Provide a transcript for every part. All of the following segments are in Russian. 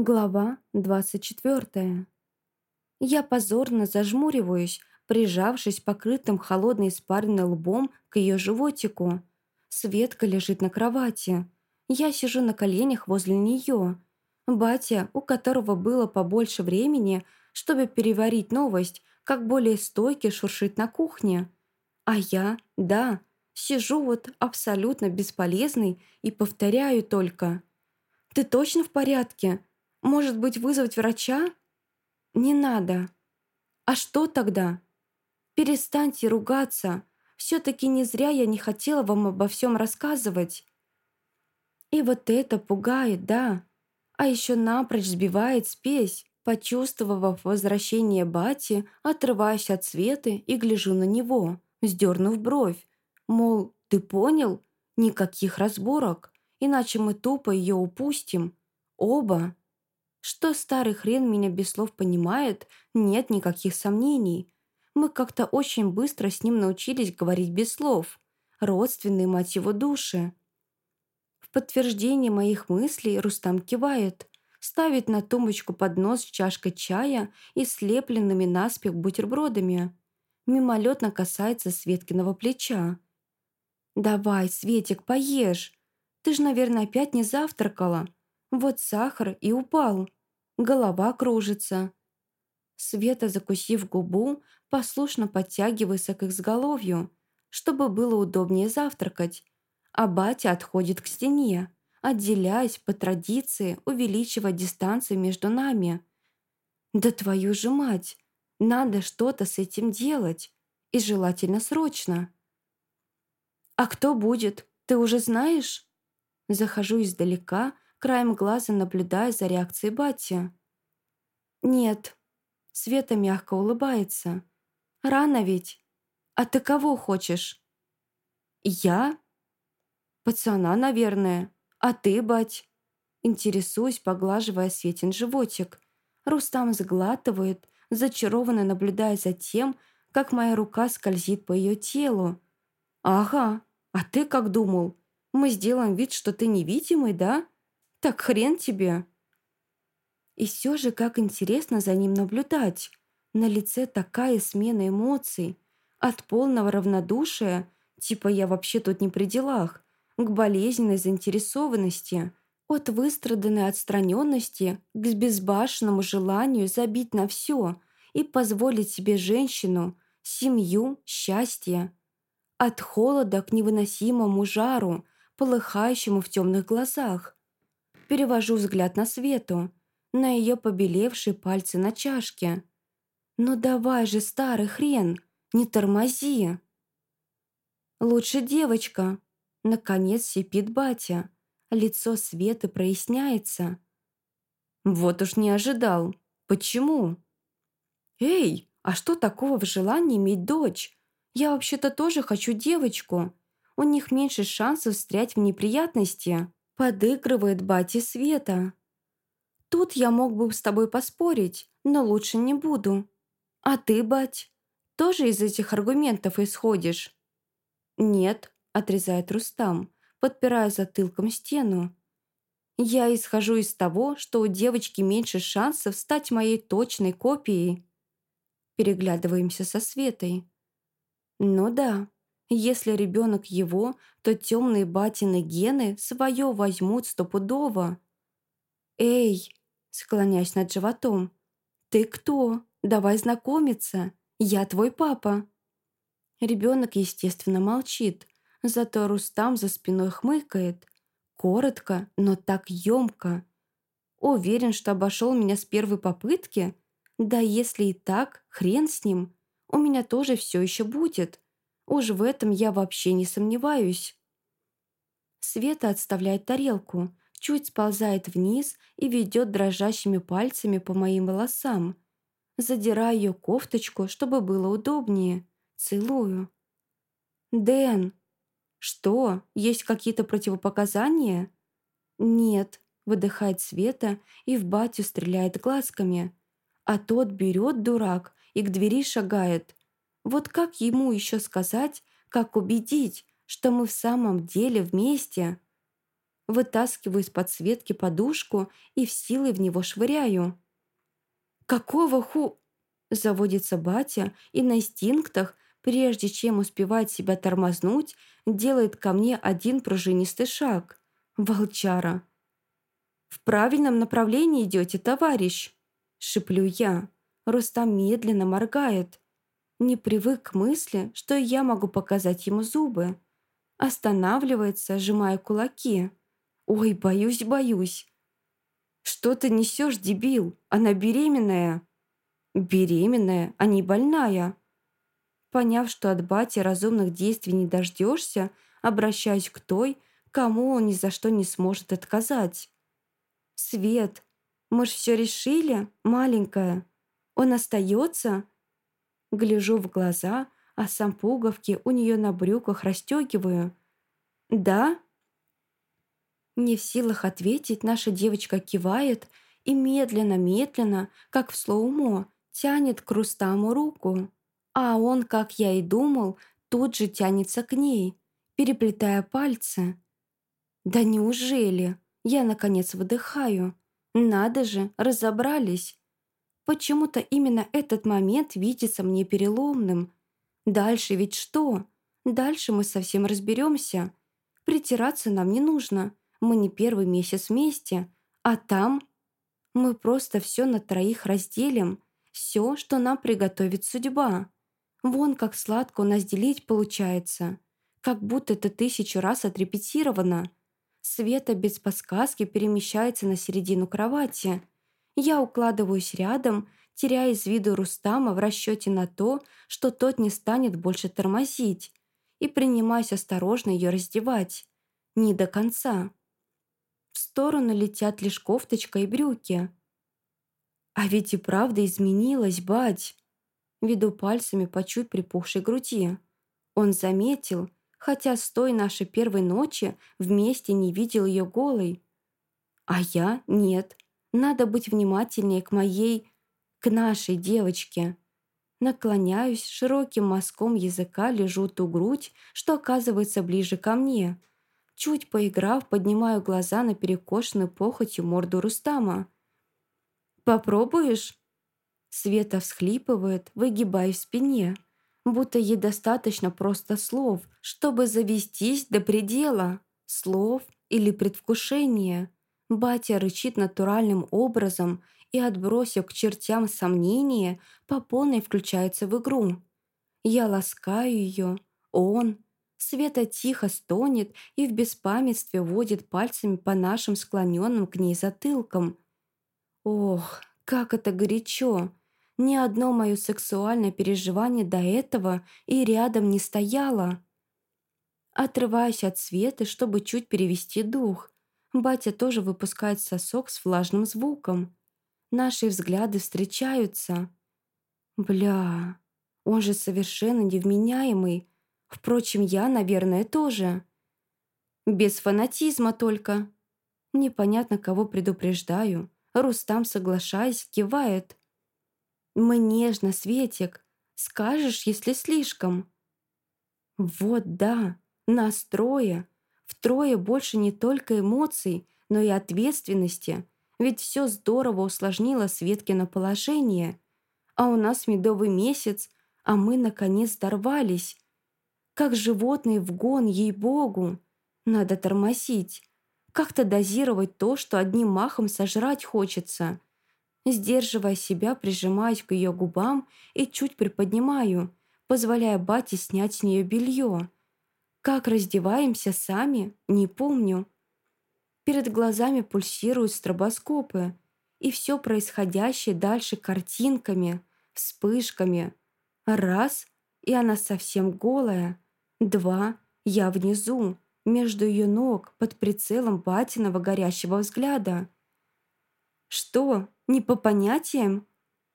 Глава 24. Я позорно зажмуриваюсь, прижавшись покрытым холодной испаренной лбом к ее животику. Светка лежит на кровати. Я сижу на коленях возле нее. Батя, у которого было побольше времени, чтобы переварить новость, как более стойкий шуршит на кухне. А я, да, сижу вот абсолютно бесполезный и повторяю только. «Ты точно в порядке?» Может быть, вызвать врача? Не надо. А что тогда? Перестаньте ругаться. Все-таки не зря я не хотела вам обо всем рассказывать. И вот это пугает, да. А еще напрочь сбивает спесь. Почувствовав возвращение Бати, отрываюсь от Светы и гляжу на него, сдернув бровь. Мол, ты понял? Никаких разборок, иначе мы тупо ее упустим. Оба. Что старый хрен меня без слов понимает, нет никаких сомнений. Мы как-то очень быстро с ним научились говорить без слов. Родственные, мать его, души. В подтверждение моих мыслей Рустам кивает, ставит на тумбочку поднос с чашкой чая и слепленными наспех бутербродами. Мимолетно касается Светкиного плеча. «Давай, Светик, поешь. Ты ж, наверное, опять не завтракала. Вот сахар и упал. Голова кружится. Света, закусив губу, послушно подтягивается к изголовью, чтобы было удобнее завтракать, а батя отходит к стене, отделяясь по традиции, увеличивая дистанцию между нами. «Да твою же мать! Надо что-то с этим делать, и желательно срочно!» «А кто будет? Ты уже знаешь?» Захожу издалека, краем глаза наблюдая за реакцией Бати. «Нет». Света мягко улыбается. «Рано ведь. А ты кого хочешь?» «Я?» «Пацана, наверное. А ты, бать?» Интересуюсь, поглаживая Светин животик. Рустам сглатывает, зачарованно наблюдая за тем, как моя рука скользит по ее телу. «Ага, а ты как думал? Мы сделаем вид, что ты невидимый, да?» Так хрен тебе. И все же, как интересно за ним наблюдать. На лице такая смена эмоций. От полного равнодушия, типа я вообще тут не при делах, к болезненной заинтересованности, от выстраданной отстраненности к безбашенному желанию забить на все и позволить себе женщину, семью, счастье. От холода к невыносимому жару, полыхающему в темных глазах. Перевожу взгляд на Свету, на ее побелевшие пальцы на чашке. «Ну давай же, старый хрен, не тормози!» «Лучше девочка!» Наконец сипит батя. Лицо Светы проясняется. «Вот уж не ожидал. Почему?» «Эй, а что такого в желании иметь дочь? Я вообще-то тоже хочу девочку. У них меньше шансов встрять в неприятности». Подыгрывает бате Света. Тут я мог бы с тобой поспорить, но лучше не буду. А ты, бать, тоже из этих аргументов исходишь? Нет, отрезает Рустам, подпирая затылком стену. Я исхожу из того, что у девочки меньше шансов стать моей точной копией. Переглядываемся со Светой. Ну да, если ребенок его, то темные батины гены свое возьмут стопудово. «Эй!» — склоняясь над животом. «Ты кто? Давай знакомиться. Я твой папа». Ребенок, естественно, молчит, зато Рустам за спиной хмыкает. Коротко, но так емко. Уверен, что обошел меня с первой попытки? Да если и так, хрен с ним. У меня тоже все еще будет. Уж в этом я вообще не сомневаюсь. Света отставляет тарелку, чуть сползает вниз и ведет дрожащими пальцами по моим волосам. Задираю ее кофточку, чтобы было удобнее. Целую. «Дэн!» «Что? Есть какие-то противопоказания?» «Нет», — выдыхает Света и в батю стреляет глазками. А тот берет дурак и к двери шагает. Вот как ему еще сказать, как убедить, что мы в самом деле вместе? Вытаскиваю из подсветки подушку и в силой в него швыряю. «Какого ху...» Заводится батя и на инстинктах, прежде чем успевает себя тормознуть, делает ко мне один пружинистый шаг. Волчара. «В правильном направлении идете, товарищ!» Шиплю я. Рустам медленно моргает. Не привык к мысли, что я могу показать ему зубы. Останавливается, сжимая кулаки. «Ой, боюсь, боюсь!» «Что ты несешь, дебил? Она беременная!» «Беременная, а не больная!» Поняв, что от бати разумных действий не дождешься, обращаюсь к той, кому он ни за что не сможет отказать. «Свет, мы ж все решили, маленькая. Он остается?» Гляжу в глаза, а сам пуговки у нее на брюках расстегиваю. «Да?» Не в силах ответить, наша девочка кивает и медленно-медленно, как в слоумо, тянет к Рустаму руку. А он, как я и думал, тут же тянется к ней, переплетая пальцы. «Да неужели?» Я, наконец, выдыхаю. «Надо же, разобрались!» Почему-то именно этот момент видится мне переломным. Дальше ведь что? Дальше мы совсем разберемся. Притираться нам не нужно. Мы не первый месяц вместе. А там мы просто все на троих разделим. Все, что нам приготовит судьба. Вон как сладко у нас делить получается. Как будто это тысячу раз отрепетировано. Света без подсказки перемещается на середину кровати. Я укладываюсь рядом, теряя из виду Рустама в расчете на то, что тот не станет больше тормозить, и принимаюсь осторожно ее раздевать. Не до конца. В сторону летят лишь кофточка и брюки. А ведь и правда изменилась, бать. Веду пальцами по чуть припухшей груди. Он заметил, хотя с той нашей первой ночи вместе не видел ее голой. А я нет. Надо быть внимательнее к моей, к нашей девочке. Наклоняюсь, широким мазком языка лежу ту грудь, что оказывается ближе ко мне. Чуть поиграв, поднимаю глаза на перекошенную похотью морду Рустама. «Попробуешь?» Света всхлипывает, выгибая в спине, будто ей достаточно просто слов, чтобы завестись до предела. Слов или предвкушения. Батя рычит натуральным образом и, отбросив к чертям сомнения, по полной включается в игру. Я ласкаю ее, он. Света тихо стонет и в беспамятстве водит пальцами по нашим склоненным к ней затылкам. Ох, как это горячо! Ни одно мое сексуальное переживание до этого и рядом не стояло. Отрываюсь от света, чтобы чуть перевести дух. Батя тоже выпускает сосок с влажным звуком. Наши взгляды встречаются. Бля, он же совершенно невменяемый. Впрочем, я, наверное, тоже. Без фанатизма только. Непонятно, кого предупреждаю. Рустам, соглашаясь, кивает. Мы нежно, Светик. Скажешь, если слишком. Вот да, нас трое. Втрое больше не только эмоций, но и ответственности. Ведь все здорово усложнило Светкино положение. А у нас медовый месяц, а мы, наконец, дорвались. Как животные в гон, ей-богу. Надо тормозить. Как-то дозировать то, что одним махом сожрать хочется. Сдерживая себя, прижимаюсь к ее губам и чуть приподнимаю, позволяя бате снять с нее белье. Как раздеваемся сами, не помню. Перед глазами пульсируют стробоскопы, и все происходящее дальше картинками, вспышками. Раз, и она совсем голая. Два, я внизу, между ее ног, под прицелом батиного горящего взгляда. «Что, не по понятиям?»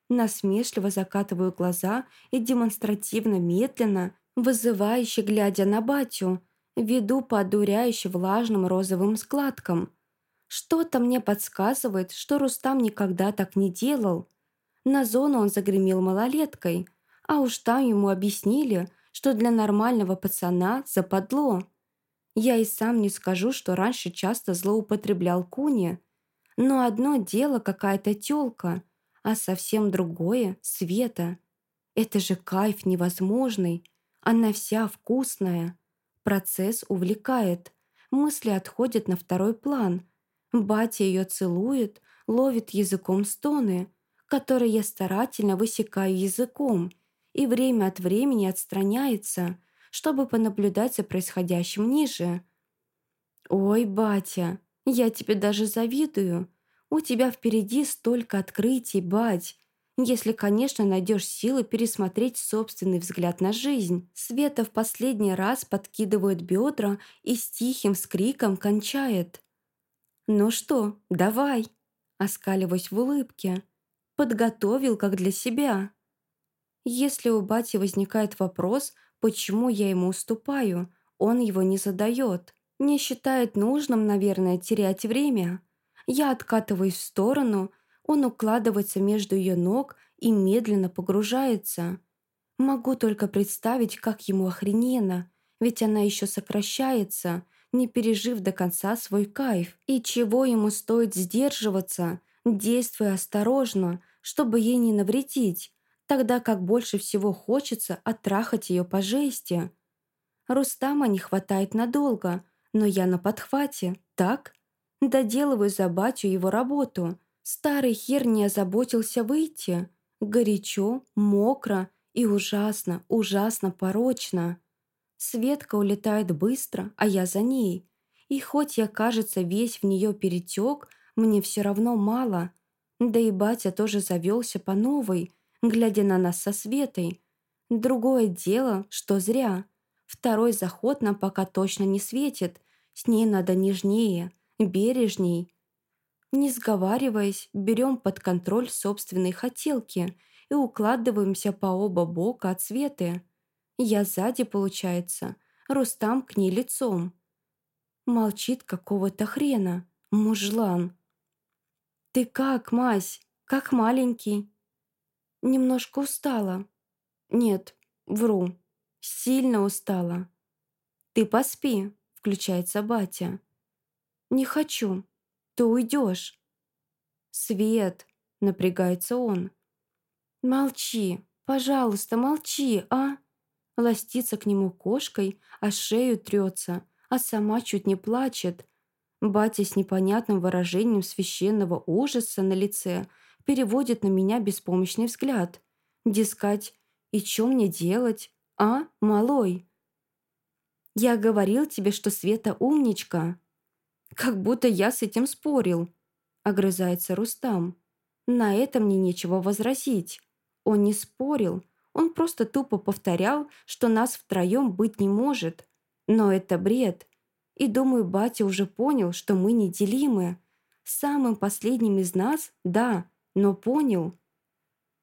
Насмешливо закатываю глаза и демонстративно медленно, вызывающе глядя на батю, веду по одуряюще влажным розовым складкам. Что-то мне подсказывает, что Рустам никогда так не делал. На зону он загремел малолеткой, а уж там ему объяснили, что для нормального пацана западло. Я и сам не скажу, что раньше часто злоупотреблял Куни. Но одно дело какая-то тёлка, а совсем другое — Света. Это же кайф невозможный. Она вся вкусная. Процесс увлекает. Мысли отходят на второй план. Батя ее целует, ловит языком стоны, которые я старательно высекаю языком и время от времени отстраняется, чтобы понаблюдать за происходящим ниже. «Ой, батя, я тебе даже завидую. У тебя впереди столько открытий, бать. Если, конечно, найдешь силы пересмотреть собственный взгляд на жизнь. Света в последний раз подкидывает бедра и с тихим скриком кончает. «Ну что, давай!» Оскаливаюсь в улыбке. Подготовил, как для себя. Если у бати возникает вопрос, почему я ему уступаю, он его не задает. Не считает нужным, наверное, терять время. Я откатываюсь в сторону – он укладывается между ее ног и медленно погружается. Могу только представить, как ему охрененно, ведь она еще сокращается, не пережив до конца свой кайф. И чего ему стоит сдерживаться, действуя осторожно, чтобы ей не навредить, тогда как больше всего хочется оттрахать ее по жести. Рустама не хватает надолго, но я на подхвате, так? Доделываю за батю его работу, Старый хер не озаботился выйти. Горячо, мокро и ужасно, ужасно порочно. Светка улетает быстро, а я за ней. И хоть я, кажется, весь в нее перетек, мне все равно мало. Да и батя тоже завелся по новой, глядя на нас со Светой. Другое дело, что зря. Второй заход нам пока точно не светит. С ней надо нежнее, бережней. Не сговариваясь, берем под контроль собственные хотелки и укладываемся по оба бока от Светы. Я сзади, получается, Рустам к ней лицом. Молчит какого-то хрена, мужлан. «Ты как, мась? Как маленький?» «Немножко устала». «Нет, вру. Сильно устала». «Ты поспи», — включается батя. «Не хочу ты уйдешь. «Свет!» — напрягается он. «Молчи, пожалуйста, молчи, а?» Ластится к нему кошкой, а шею трется, а сама чуть не плачет. Батя с непонятным выражением священного ужаса на лице переводит на меня беспомощный взгляд. Дескать, и что мне делать, а, малой? «Я говорил тебе, что Света умничка», «Как будто я с этим спорил», — огрызается Рустам. На это мне нечего возразить. Он не спорил, он просто тупо повторял, что нас втроем быть не может. Но это бред. И думаю, батя уже понял, что мы неделимы. Самым последним из нас – да, но понял.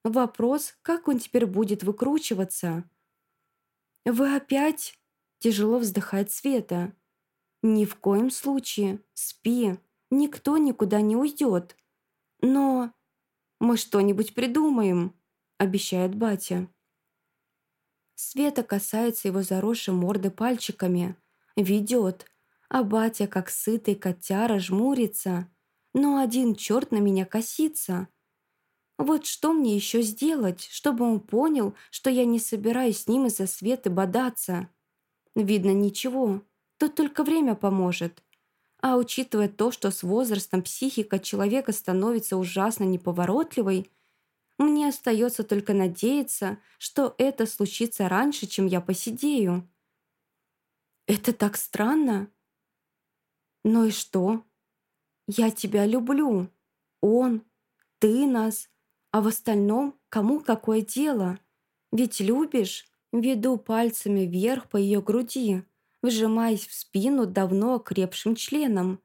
Вопрос, как он теперь будет выкручиваться? «Вы опять?» – тяжело вздыхает Света. «Ни в коем случае. Спи. Никто никуда не уйдет. Но мы что-нибудь придумаем», — обещает батя. Света касается его заросшей морды пальчиками. Ведет. А батя, как сытый котяра, жмурится. Но один черт на меня косится. Вот что мне еще сделать, чтобы он понял, что я не собираюсь с ним из-за Светы бодаться? Видно, ничего то только время поможет. А учитывая то, что с возрастом психика человека становится ужасно неповоротливой, мне остается только надеяться, что это случится раньше, чем я посидею. Это так странно. Ну и что? Я тебя люблю. Он, ты нас. А в остальном кому какое дело? Ведь любишь? Веду пальцами вверх по ее груди, вжимаясь в спину давно окрепшим членом.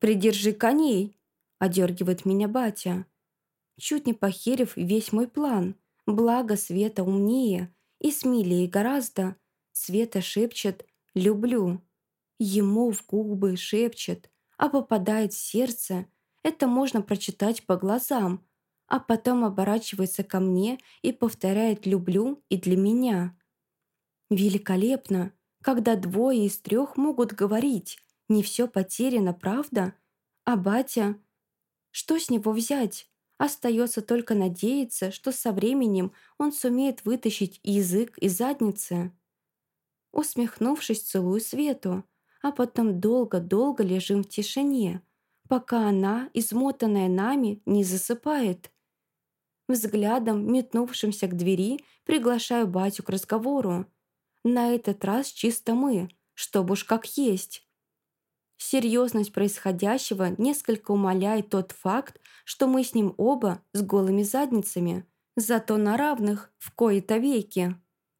«Придержи коней!» – одергивает меня батя. Чуть не похерив весь мой план. Благо Света умнее и смелее гораздо. Света шепчет «люблю». Ему в губы шепчет, а попадает в сердце. Это можно прочитать по глазам, а потом оборачивается ко мне и повторяет «люблю» и для меня. Великолепно. Когда двое из трех могут говорить, не все потеряно, правда? А батя? Что с него взять? Остается только надеяться, что со временем он сумеет вытащить язык из задницы. Усмехнувшись, целую Свету, а потом долго-долго лежим в тишине, пока она, измотанная нами, не засыпает. Взглядом, метнувшимся к двери, приглашаю батю к разговору. На этот раз чисто мы, чтобы уж как есть. Серьезность происходящего несколько умаляет тот факт, что мы с ним оба с голыми задницами, зато на равных в кои-то веки.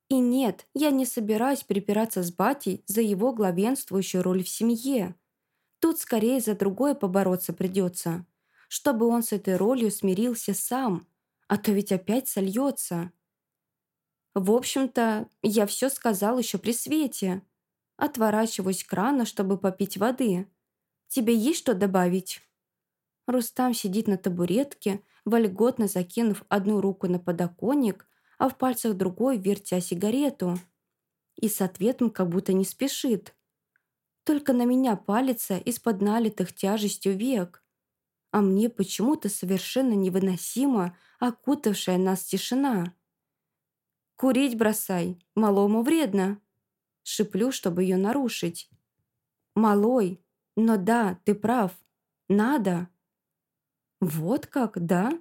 И нет, я не собираюсь припираться с батей за его главенствующую роль в семье. Тут скорее за другое побороться придется, чтобы он с этой ролью смирился сам, а то ведь опять сольется. В общем-то, я все сказал еще при свете. Отворачиваюсь к крану, чтобы попить воды. Тебе есть что добавить?» Рустам сидит на табуретке, вольготно закинув одну руку на подоконник, а в пальцах другой вертя сигарету. И с ответом как будто не спешит. Только на меня палится из-под налитых тяжестью век. А мне почему-то совершенно невыносимо окутавшая нас тишина. «Курить бросай, малому вредно!» Шиплю, чтобы ее нарушить. «Малой, но да, ты прав. Надо». «Вот как, да?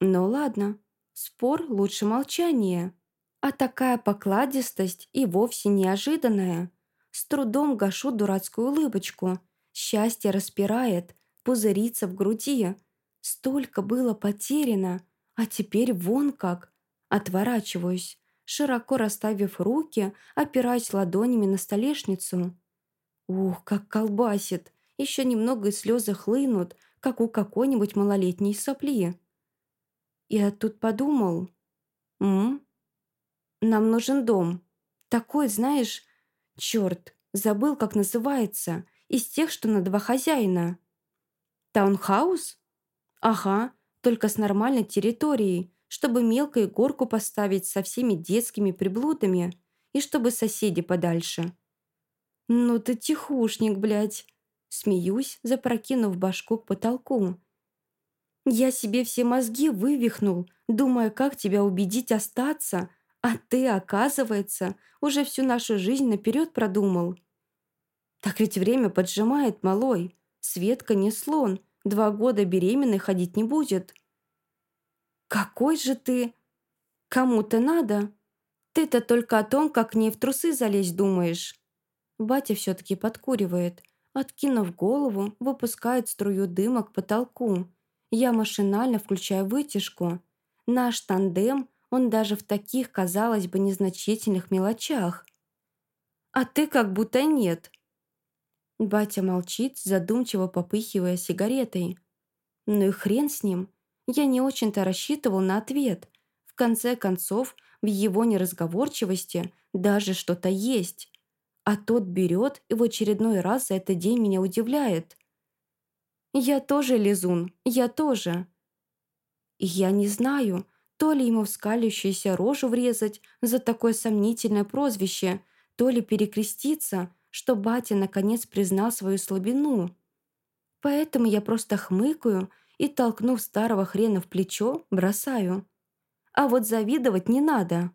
Ну ладно. Спор лучше молчания. А такая покладистость и вовсе неожиданная. С трудом гашу дурацкую улыбочку. Счастье распирает, пузырится в груди. Столько было потеряно, а теперь вон как. Отворачиваюсь широко расставив руки, опираясь ладонями на столешницу. Ух, как колбасит! Еще немного и слезы хлынут, как у какой-нибудь малолетней сопли. Я тут подумал. М? Нам нужен дом. Такой, знаешь... Черт, забыл, как называется. Из тех, что на два хозяина. Таунхаус? Ага, только с нормальной территорией, чтобы мелкую горку поставить со всеми детскими приблудами и чтобы соседи подальше. «Ну ты тихушник, блядь!» Смеюсь, запрокинув башку к потолку. «Я себе все мозги вывихнул, думая, как тебя убедить остаться, а ты, оказывается, уже всю нашу жизнь наперед продумал. Так ведь время поджимает, малой. Светка не слон, два года беременной ходить не будет». «Какой же ты...» «Кому-то надо. Ты-то только о том, как не в трусы залезть думаешь». Батя все-таки подкуривает. Откинув голову, выпускает струю дыма к потолку. Я машинально включаю вытяжку. Наш тандем, он даже в таких, казалось бы, незначительных мелочах. А ты как будто нет. Батя молчит, задумчиво попыхивая сигаретой. Ну и хрен с ним. Я не очень-то рассчитывал на ответ. В конце концов, в его неразговорчивости даже что-то есть. А тот берет и в очередной раз за этот день меня удивляет. «Я тоже лизун, я тоже». я не знаю, то ли ему в скалящуюся рожу врезать за такое сомнительное прозвище, то ли перекреститься, что батя наконец признал свою слабину. Поэтому я просто хмыкаю и, толкнув старого хрена в плечо, бросаю. А вот завидовать не надо.